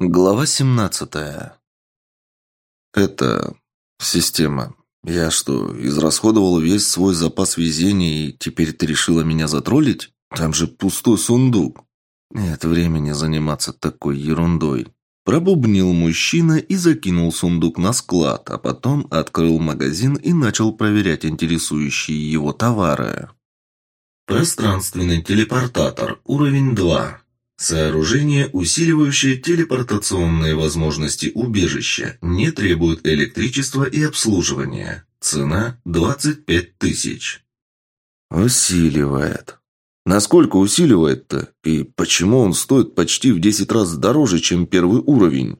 Глава 17. Это система. Я что, израсходовал весь свой запас везения, и теперь ты решила меня затроллить? Там же пустой сундук. Нет времени заниматься такой ерундой. Пробубнил мужчина и закинул сундук на склад, а потом открыл магазин и начал проверять интересующие его товары. Пространственный телепортатор, уровень 2. Сооружение, усиливающее телепортационные возможности убежища, не требует электричества и обслуживания. Цена 25 тысяч. Усиливает. Насколько усиливает-то? И почему он стоит почти в 10 раз дороже, чем первый уровень?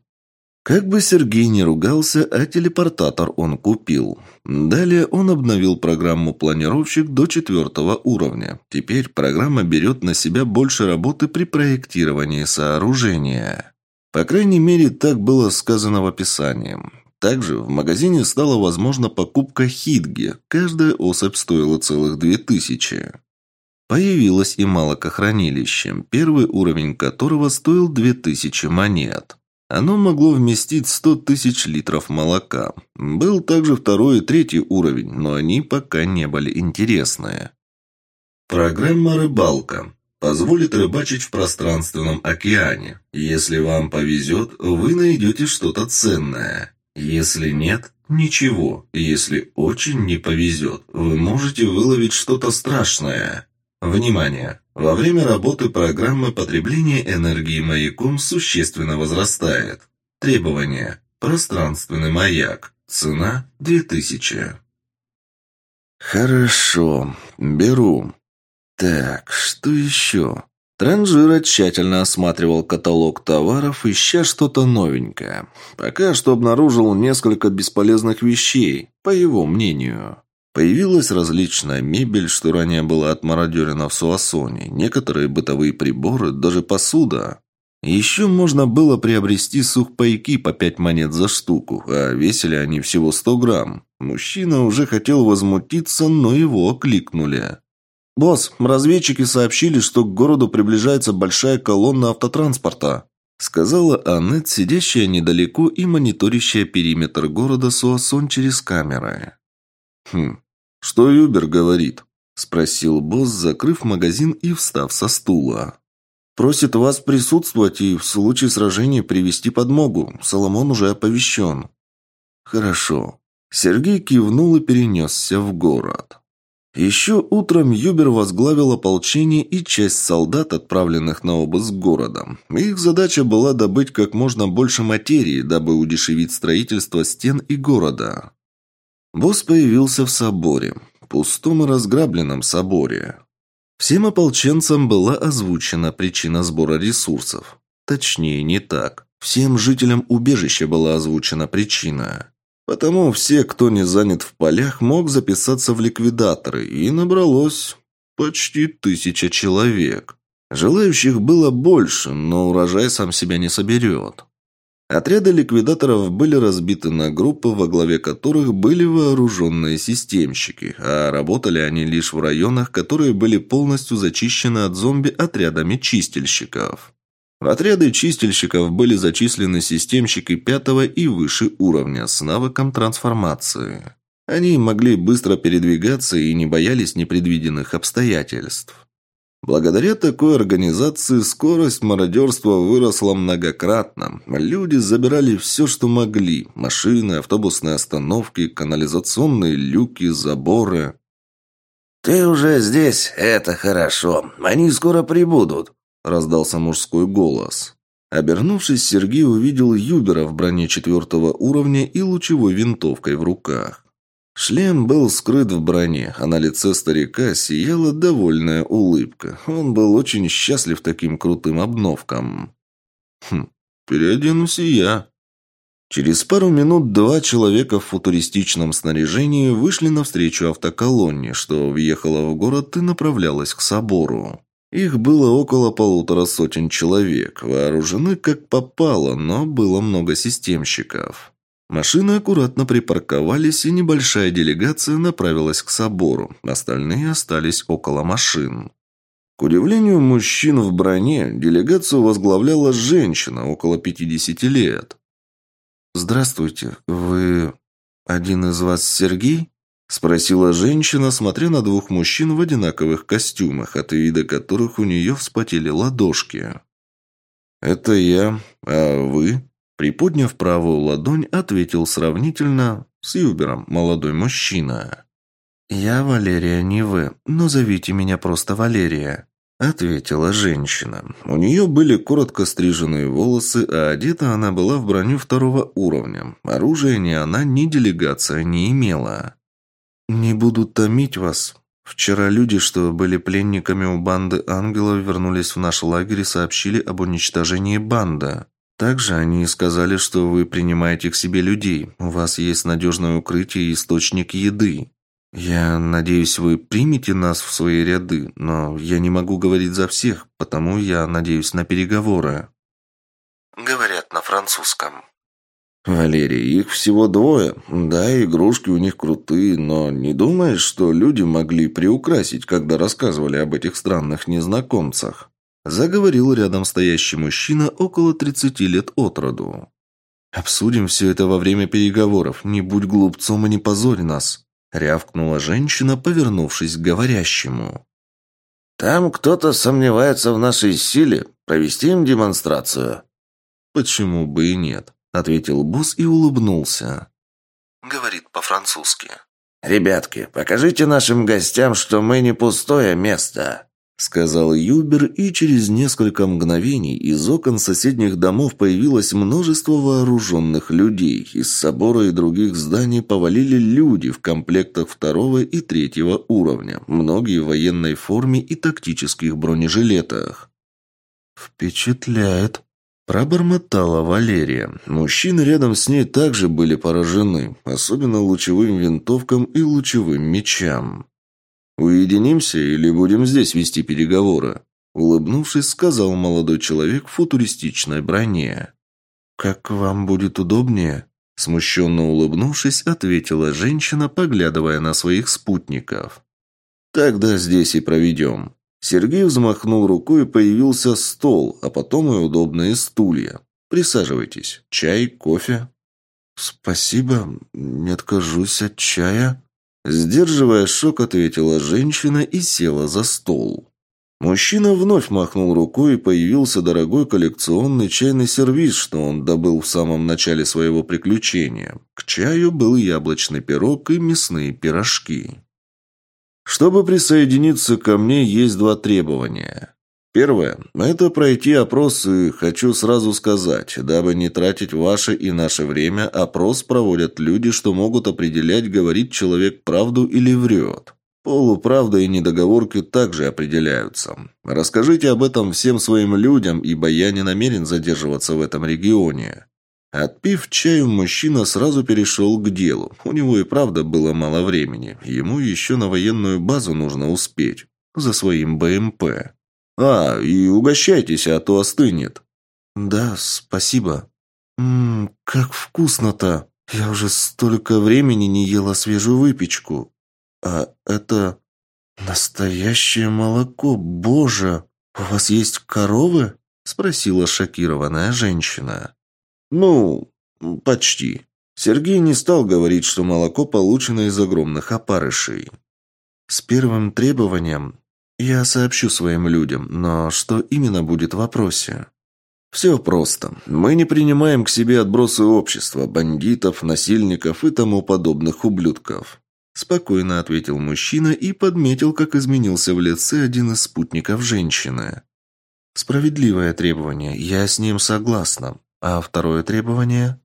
Как бы Сергей не ругался, а телепортатор он купил. Далее он обновил программу «Планировщик» до четвертого уровня. Теперь программа берет на себя больше работы при проектировании сооружения. По крайней мере, так было сказано в описании. Также в магазине стала возможна покупка хитги. Каждая особь стоила целых две тысячи. Появилось и молокохранилище, первый уровень которого стоил две тысячи монет. Оно могло вместить 100 тысяч литров молока. Был также второй и третий уровень, но они пока не были интересные. Программа «Рыбалка» позволит рыбачить в пространственном океане. Если вам повезет, вы найдете что-то ценное. Если нет – ничего. Если очень не повезет, вы можете выловить что-то страшное. Внимание! Во время работы программы потребление энергии маяком существенно возрастает. Требования. Пространственный маяк. Цена 2000. Хорошо, беру. Так, что еще? Транжира тщательно осматривал каталог товаров, ища что-то новенькое. Пока что обнаружил несколько бесполезных вещей, по его мнению. Появилась различная мебель, что ранее была отмародерена в Суассоне, некоторые бытовые приборы, даже посуда. Еще можно было приобрести сухпайки по пять монет за штуку, а весили они всего сто грамм. Мужчина уже хотел возмутиться, но его окликнули. «Босс, разведчики сообщили, что к городу приближается большая колонна автотранспорта», сказала Аннет, сидящая недалеко и мониторящая периметр города Суассон через камеры. «Хм, «Что Юбер говорит?» – спросил босс, закрыв магазин и встав со стула. «Просит вас присутствовать и в случае сражения привести подмогу. Соломон уже оповещен». «Хорошо». Сергей кивнул и перенесся в город. Еще утром Юбер возглавил ополчение и часть солдат, отправленных на обыск города. Их задача была добыть как можно больше материи, дабы удешевить строительство стен и города. Босс появился в соборе, пустом и разграбленном соборе. Всем ополченцам была озвучена причина сбора ресурсов. Точнее, не так. Всем жителям убежища была озвучена причина. Потому все, кто не занят в полях, мог записаться в ликвидаторы, и набралось почти тысяча человек. Желающих было больше, но урожай сам себя не соберет. Отряды ликвидаторов были разбиты на группы, во главе которых были вооруженные системщики, а работали они лишь в районах, которые были полностью зачищены от зомби отрядами чистильщиков. В отряды чистильщиков были зачислены системщики пятого и выше уровня с навыком трансформации. Они могли быстро передвигаться и не боялись непредвиденных обстоятельств. Благодаря такой организации скорость мародерства выросла многократно. Люди забирали все, что могли. Машины, автобусные остановки, канализационные люки, заборы. «Ты уже здесь? Это хорошо. Они скоро прибудут», – раздался мужской голос. Обернувшись, Сергей увидел Юбера в броне четвертого уровня и лучевой винтовкой в руках. Шлем был скрыт в броне, а на лице старика сияла довольная улыбка. Он был очень счастлив таким крутым обновкам. Хм, переоденусь и я. Через пару минут два человека в футуристичном снаряжении вышли навстречу автоколонне, что въехала в город и направлялась к собору. Их было около полутора сотен человек, вооружены как попало, но было много системщиков. Машины аккуратно припарковались, и небольшая делегация направилась к собору. Остальные остались около машин. К удивлению мужчин в броне, делегацию возглавляла женщина около 50 лет. «Здравствуйте, вы... один из вас Сергей?» Спросила женщина, смотря на двух мужчин в одинаковых костюмах, от вида которых у нее вспотели ладошки. «Это я. А вы?» Приподняв правую ладонь, ответил сравнительно с Юбером молодой мужчина. «Я Валерия, не вы, но зовите меня просто Валерия», — ответила женщина. У нее были коротко стриженные волосы, а одета она была в броню второго уровня. Оружия ни она, ни делегация не имела. «Не буду томить вас. Вчера люди, что были пленниками у банды ангелов, вернулись в наш лагерь и сообщили об уничтожении банды. Также они сказали, что вы принимаете к себе людей. У вас есть надежное укрытие и источник еды. Я надеюсь, вы примете нас в свои ряды, но я не могу говорить за всех, потому я надеюсь на переговоры». Говорят на французском. «Валерий, их всего двое. Да, игрушки у них крутые, но не думаешь, что люди могли приукрасить, когда рассказывали об этих странных незнакомцах?» Заговорил рядом стоящий мужчина около 30 лет от роду. «Обсудим все это во время переговоров. Не будь глупцом и не позорь нас», — рявкнула женщина, повернувшись к говорящему. «Там кто-то сомневается в нашей силе. Провести им демонстрацию?» «Почему бы и нет?» – ответил босс и улыбнулся. Говорит по-французски. «Ребятки, покажите нашим гостям, что мы не пустое место», – сказал Юбер, и через несколько мгновений из окон соседних домов появилось множество вооруженных людей. Из собора и других зданий повалили люди в комплектах второго и третьего уровня, многие в военной форме и тактических бронежилетах. «Впечатляет», Пробормотала Валерия. Мужчины рядом с ней также были поражены, особенно лучевым винтовкам и лучевым мечам. «Уединимся или будем здесь вести переговоры?» Улыбнувшись, сказал молодой человек в футуристичной броне. «Как вам будет удобнее?» Смущенно улыбнувшись, ответила женщина, поглядывая на своих спутников. «Тогда здесь и проведем». Сергей взмахнул рукой, и появился стол, а потом и удобные стулья. Присаживайтесь. Чай, кофе?» «Спасибо, не откажусь от чая», Сдерживая шок, ответила женщина и села за стол. Мужчина вновь махнул рукой, и появился дорогой коллекционный чайный сервиз, что он добыл в самом начале своего приключения. К чаю был яблочный пирог и мясные пирожки. Чтобы присоединиться ко мне, есть два требования. Первое – это пройти опрос, и хочу сразу сказать, дабы не тратить ваше и наше время, опрос проводят люди, что могут определять, говорит человек правду или врет. Полуправда и недоговорки также определяются. Расскажите об этом всем своим людям, ибо я не намерен задерживаться в этом регионе. Отпив чаю, мужчина сразу перешел к делу. У него и правда было мало времени. Ему еще на военную базу нужно успеть. За своим БМП. «А, и угощайтесь, а то остынет». «Да, спасибо». «Ммм, как вкусно-то! Я уже столько времени не ела свежую выпечку. А это настоящее молоко, боже! У вас есть коровы?» Спросила шокированная женщина. «Ну, почти». Сергей не стал говорить, что молоко получено из огромных опарышей. «С первым требованием я сообщу своим людям, но что именно будет в вопросе?» «Все просто. Мы не принимаем к себе отбросы общества, бандитов, насильников и тому подобных ублюдков», спокойно ответил мужчина и подметил, как изменился в лице один из спутников женщины. «Справедливое требование, я с ним согласна. А второе требование?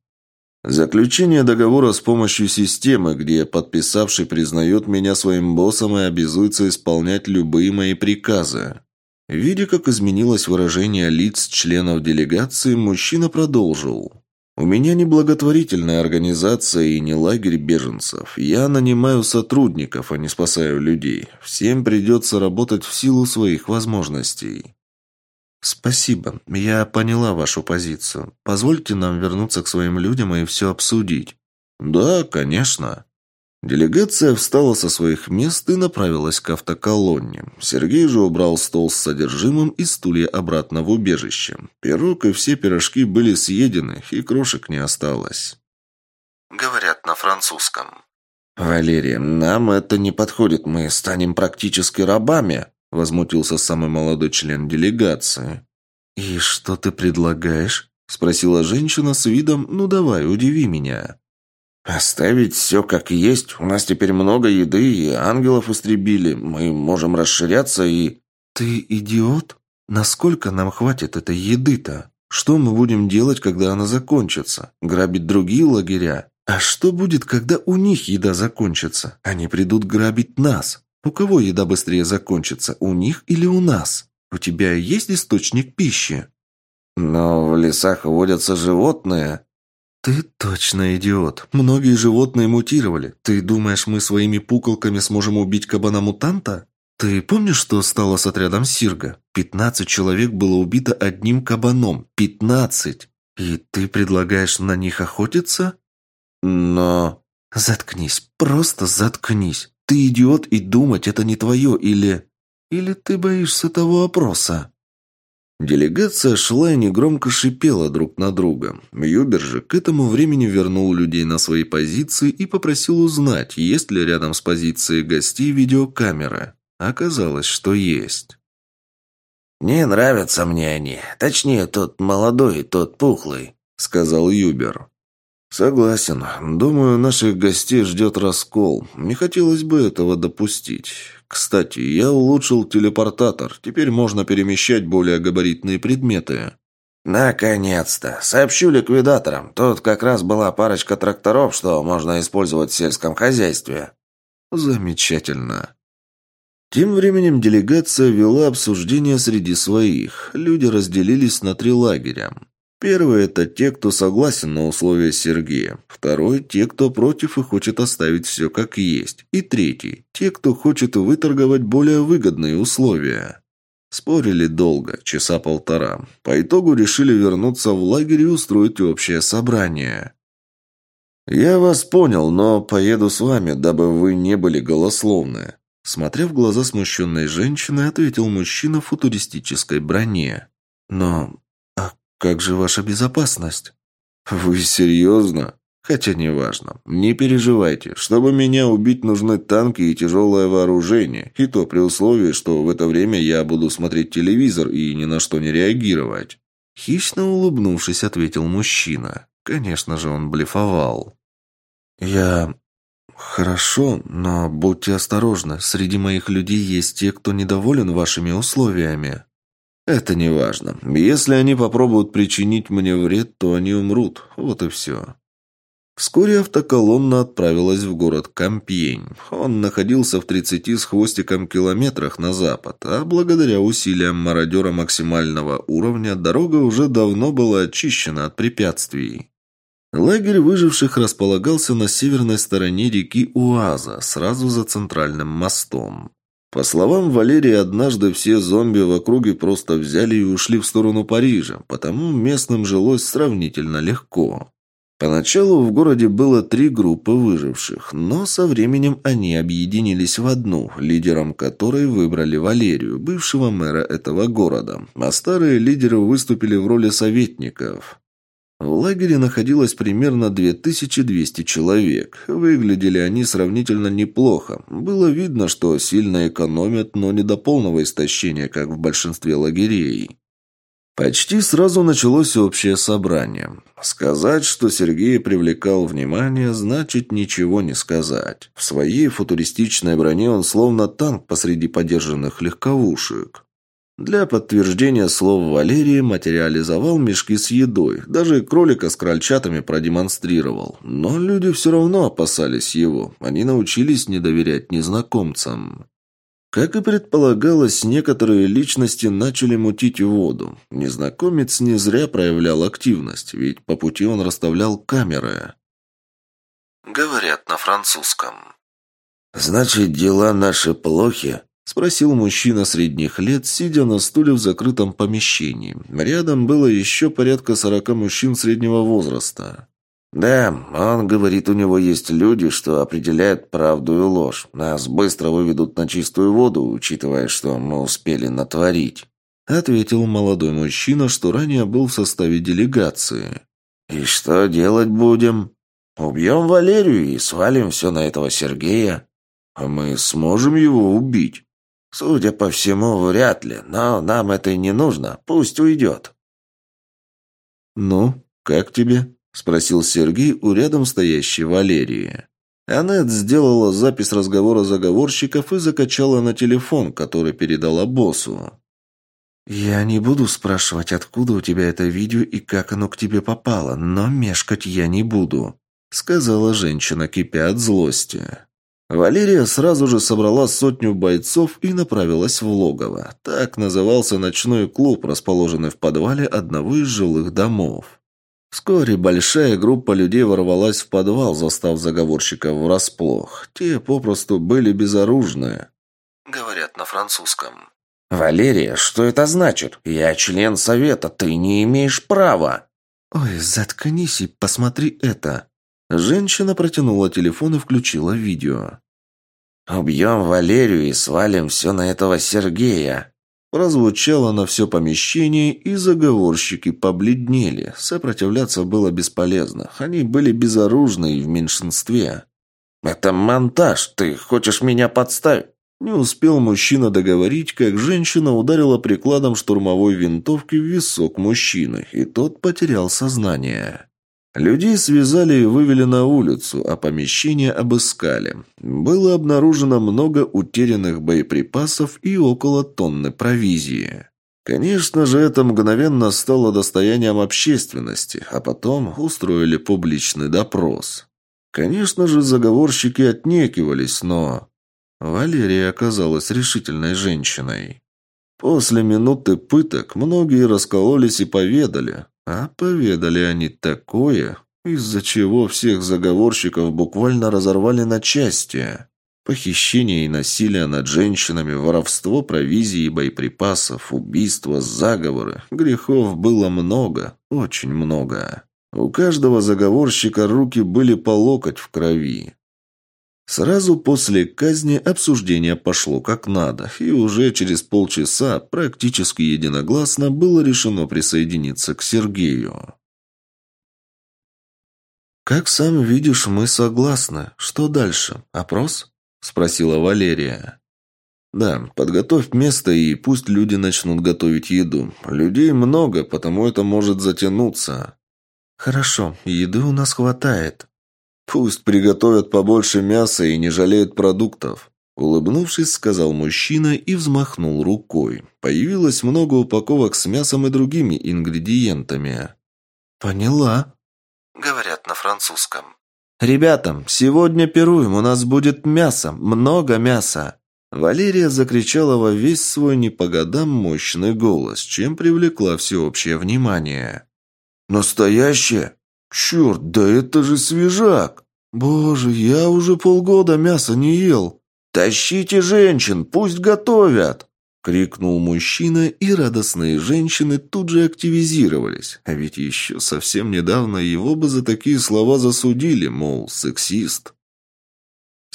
Заключение договора с помощью системы, где подписавший признает меня своим боссом и обязуется исполнять любые мои приказы. Видя, как изменилось выражение лиц членов делегации, мужчина продолжил. «У меня не благотворительная организация и не лагерь беженцев. Я нанимаю сотрудников, а не спасаю людей. Всем придется работать в силу своих возможностей. «Спасибо. Я поняла вашу позицию. Позвольте нам вернуться к своим людям и все обсудить». «Да, конечно». Делегация встала со своих мест и направилась к автоколонне. Сергей же убрал стол с содержимым и стулья обратно в убежище. Пирог и все пирожки были съедены, и крошек не осталось. Говорят на французском. «Валерия, нам это не подходит, мы станем практически рабами», возмутился самый молодой член делегации. «И что ты предлагаешь?» спросила женщина с видом «ну давай, удиви меня». «Оставить все как есть. У нас теперь много еды, и ангелов истребили. Мы можем расширяться и...» «Ты идиот? Насколько нам хватит этой еды-то? Что мы будем делать, когда она закончится? Грабить другие лагеря? А что будет, когда у них еда закончится? Они придут грабить нас. У кого еда быстрее закончится, у них или у нас? У тебя есть источник пищи?» «Но в лесах водятся животные», «Ты точно идиот. Многие животные мутировали. Ты думаешь, мы своими пуколками сможем убить кабана-мутанта? Ты помнишь, что стало с отрядом Сирга? Пятнадцать человек было убито одним кабаном. Пятнадцать! И ты предлагаешь на них охотиться? Но... Заткнись. Просто заткнись. Ты идиот, и думать это не твое, или... Или ты боишься того вопроса? Делегация шла и негромко шипела друг на друга. Юбер же к этому времени вернул людей на свои позиции и попросил узнать, есть ли рядом с позицией гостей видеокамеры. Оказалось, что есть. «Не нравятся мне они. Точнее, тот молодой и тот пухлый», — сказал Юбер. «Согласен. Думаю, наших гостей ждет раскол. Не хотелось бы этого допустить. Кстати, я улучшил телепортатор. Теперь можно перемещать более габаритные предметы». «Наконец-то! Сообщу ликвидаторам. Тут как раз была парочка тракторов, что можно использовать в сельском хозяйстве». «Замечательно». Тем временем делегация вела обсуждение среди своих. Люди разделились на три лагеря. Первый – это те, кто согласен на условия Сергея. Второй – те, кто против и хочет оставить все как есть. И третий – те, кто хочет выторговать более выгодные условия. Спорили долго, часа полтора. По итогу решили вернуться в лагерь и устроить общее собрание. «Я вас понял, но поеду с вами, дабы вы не были голословны». Смотря в глаза смущенной женщины, ответил мужчина в футуристической броне. «Но как же ваша безопасность? Вы серьезно? Хотя неважно. Не переживайте. Чтобы меня убить, нужны танки и тяжелое вооружение. И то при условии, что в это время я буду смотреть телевизор и ни на что не реагировать. Хищно улыбнувшись, ответил мужчина. Конечно же, он блефовал. «Я... хорошо, но будьте осторожны. Среди моих людей есть те, кто недоволен вашими условиями». Это не важно. Если они попробуют причинить мне вред, то они умрут. Вот и все. Вскоре автоколонна отправилась в город Кампьень. Он находился в 30 с хвостиком километрах на запад, а благодаря усилиям мародера максимального уровня дорога уже давно была очищена от препятствий. Лагерь выживших располагался на северной стороне реки Уаза, сразу за центральным мостом. По словам Валерии, однажды все зомби в округе просто взяли и ушли в сторону Парижа, потому местным жилось сравнительно легко. Поначалу в городе было три группы выживших, но со временем они объединились в одну, лидером которой выбрали Валерию, бывшего мэра этого города, а старые лидеры выступили в роли советников. В лагере находилось примерно 2200 человек. Выглядели они сравнительно неплохо. Было видно, что сильно экономят, но не до полного истощения, как в большинстве лагерей. Почти сразу началось общее собрание. Сказать, что Сергей привлекал внимание, значит ничего не сказать. В своей футуристичной броне он словно танк посреди подержанных легковушек. Для подтверждения слов Валерии материализовал мешки с едой, даже кролика с крольчатами продемонстрировал. Но люди все равно опасались его, они научились не доверять незнакомцам. Как и предполагалось, некоторые личности начали мутить воду. Незнакомец не зря проявлял активность, ведь по пути он расставлял камеры. Говорят на французском. «Значит, дела наши плохи?» – спросил мужчина средних лет, сидя на стуле в закрытом помещении. Рядом было еще порядка сорока мужчин среднего возраста. «Да, он говорит, у него есть люди, что определяют правду и ложь. Нас быстро выведут на чистую воду, учитывая, что мы успели натворить», — ответил молодой мужчина, что ранее был в составе делегации. «И что делать будем?» «Убьем Валерию и свалим все на этого Сергея». «А мы сможем его убить?» «Судя по всему, вряд ли, но нам это и не нужно. Пусть уйдет». «Ну, как тебе?» – спросил Сергей у рядом стоящей Валерии. Аннет сделала запись разговора заговорщиков и закачала на телефон, который передала боссу. «Я не буду спрашивать, откуда у тебя это видео и как оно к тебе попало, но мешкать я не буду», – сказала женщина, кипя от злости. Валерия сразу же собрала сотню бойцов и направилась в логово. Так назывался ночной клуб, расположенный в подвале одного из жилых домов. Вскоре большая группа людей ворвалась в подвал, застав заговорщиков врасплох. Те попросту были безоружные. Говорят на французском. «Валерия, что это значит? Я член совета, ты не имеешь права!» «Ой, заткнись и посмотри это!» Женщина протянула телефон и включила видео. «Убьем Валерию и свалим все на этого Сергея!» Прозвучало на все помещение, и заговорщики побледнели. Сопротивляться было бесполезно. Они были безоружны и в меньшинстве. «Это монтаж. Ты хочешь меня подставить?» Не успел мужчина договорить, как женщина ударила прикладом штурмовой винтовки в висок мужчины, и тот потерял сознание. Людей связали и вывели на улицу, а помещение обыскали. Было обнаружено много утерянных боеприпасов и около тонны провизии. Конечно же, это мгновенно стало достоянием общественности, а потом устроили публичный допрос. Конечно же, заговорщики отнекивались, но... Валерия оказалась решительной женщиной. После минуты пыток многие раскололись и поведали, а поведали они такое, из-за чего всех заговорщиков буквально разорвали на части. Похищение и насилие над женщинами, воровство провизии и боеприпасов, убийства, заговоры. Грехов было много, очень много. У каждого заговорщика руки были по локоть в крови. Сразу после казни обсуждение пошло как надо, и уже через полчаса практически единогласно было решено присоединиться к Сергею. «Как сам видишь, мы согласны. Что дальше? Опрос?» – спросила Валерия. «Да, подготовь место и пусть люди начнут готовить еду. Людей много, потому это может затянуться». «Хорошо, еды у нас хватает», «Пусть приготовят побольше мяса и не жалеют продуктов», Улыбнувшись, сказал мужчина и взмахнул рукой. Появилось много упаковок с мясом и другими ингредиентами. «Поняла», — говорят на французском. «Ребята, сегодня пируем, у нас будет мясо, много мяса!» Валерия закричала во весь свой не по годам мощный голос, чем привлекла всеобщее внимание. «Настоящее? «Черт, да это же свежак! Боже, я уже полгода мяса не ел! Тащите женщин, пусть готовят!» Крикнул мужчина, и радостные женщины тут же активизировались. А ведь еще совсем недавно его бы за такие слова засудили, мол, сексист.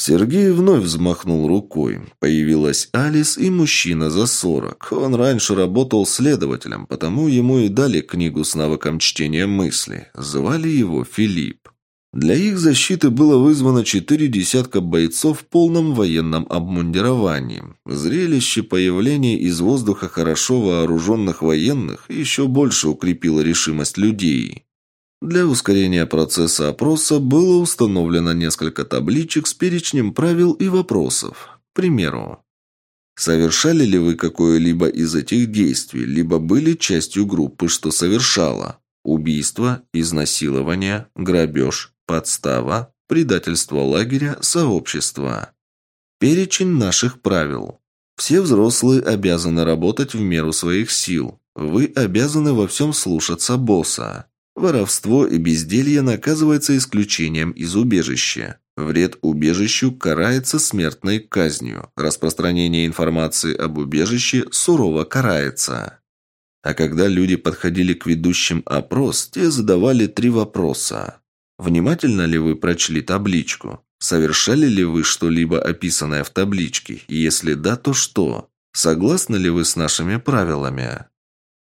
Сергей вновь взмахнул рукой. Появилась Алис и мужчина за сорок. Он раньше работал следователем, потому ему и дали книгу с навыком чтения мысли. Звали его Филипп. Для их защиты было вызвано четыре десятка бойцов в полном военном обмундировании. Зрелище появления из воздуха хорошо вооруженных военных еще больше укрепило решимость людей. Для ускорения процесса опроса было установлено несколько табличек с перечнем правил и вопросов. К примеру, совершали ли вы какое-либо из этих действий, либо были частью группы, что совершала? Убийство, изнасилование, грабеж, подстава, предательство лагеря, сообщества. Перечень наших правил. Все взрослые обязаны работать в меру своих сил. Вы обязаны во всем слушаться босса. Воровство и безделье наказывается исключением из убежища. Вред убежищу карается смертной казнью. Распространение информации об убежище сурово карается. А когда люди подходили к ведущим опрос, те задавали три вопроса. Внимательно ли вы прочли табличку? Совершали ли вы что-либо описанное в табличке? Если да, то что? Согласны ли вы с нашими правилами?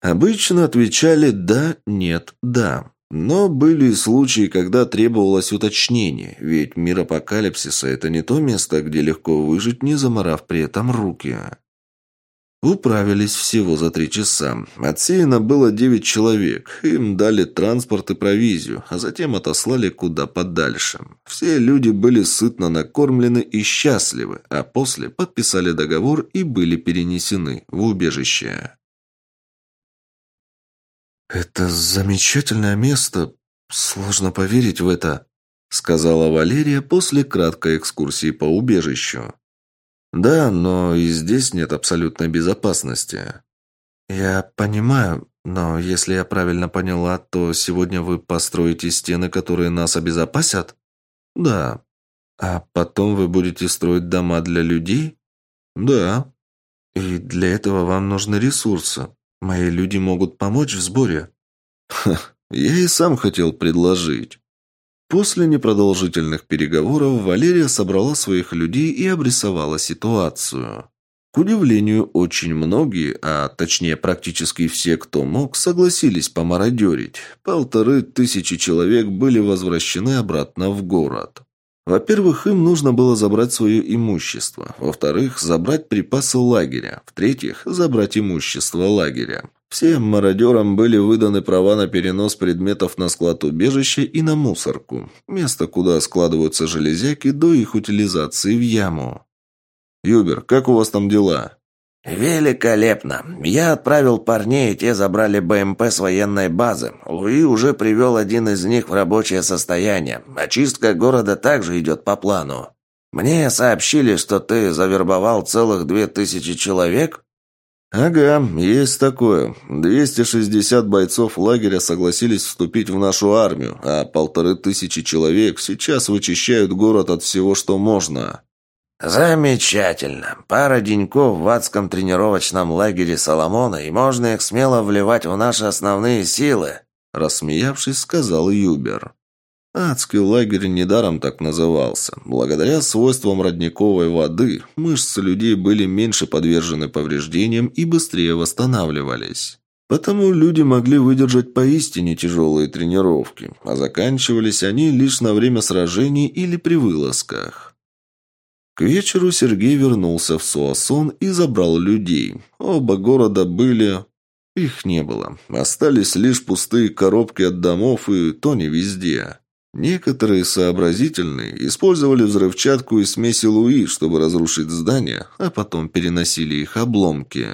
Обычно отвечали «да», «нет», «да». Но были случаи, когда требовалось уточнение, ведь мир апокалипсиса – это не то место, где легко выжить, не заморав при этом руки. Управились всего за три часа. Отсеяно было девять человек. Им дали транспорт и провизию, а затем отослали куда подальше. Все люди были сытно накормлены и счастливы, а после подписали договор и были перенесены в убежище. «Это замечательное место. Сложно поверить в это», — сказала Валерия после краткой экскурсии по убежищу. «Да, но и здесь нет абсолютной безопасности». «Я понимаю, но если я правильно поняла, то сегодня вы построите стены, которые нас обезопасят?» «Да». «А потом вы будете строить дома для людей?» «Да». «И для этого вам нужны ресурсы. Мои люди могут помочь в сборе». «Ха, я и сам хотел предложить». После непродолжительных переговоров Валерия собрала своих людей и обрисовала ситуацию. К удивлению, очень многие, а точнее практически все, кто мог, согласились помародерить. Полторы тысячи человек были возвращены обратно в город. Во-первых, им нужно было забрать свое имущество. Во-вторых, забрать припасы лагеря. В-третьих, забрать имущество лагеря. Всем мародерам были выданы права на перенос предметов на склад убежища и на мусорку. Место, куда складываются железяки до их утилизации в яму. «Юбер, как у вас там дела?» «Великолепно! Я отправил парней, и те забрали БМП с военной базы. Луи уже привел один из них в рабочее состояние. Очистка города также идет по плану. Мне сообщили, что ты завербовал целых две тысячи человек?» «Ага, есть такое. 260 бойцов лагеря согласились вступить в нашу армию, а полторы тысячи человек сейчас вычищают город от всего, что можно». «Замечательно. Пара деньков в адском тренировочном лагере Соломона, и можно их смело вливать в наши основные силы», рассмеявшись, сказал Юбер. Адский лагерь недаром так назывался. Благодаря свойствам родниковой воды мышцы людей были меньше подвержены повреждениям и быстрее восстанавливались. Потому люди могли выдержать поистине тяжелые тренировки, а заканчивались они лишь на время сражений или при вылазках. К вечеру Сергей вернулся в Суасон и забрал людей. Оба города были... Их не было. Остались лишь пустые коробки от домов, и то не везде. Некоторые сообразительные использовали взрывчатку и смеси Луи, чтобы разрушить здания, а потом переносили их обломки.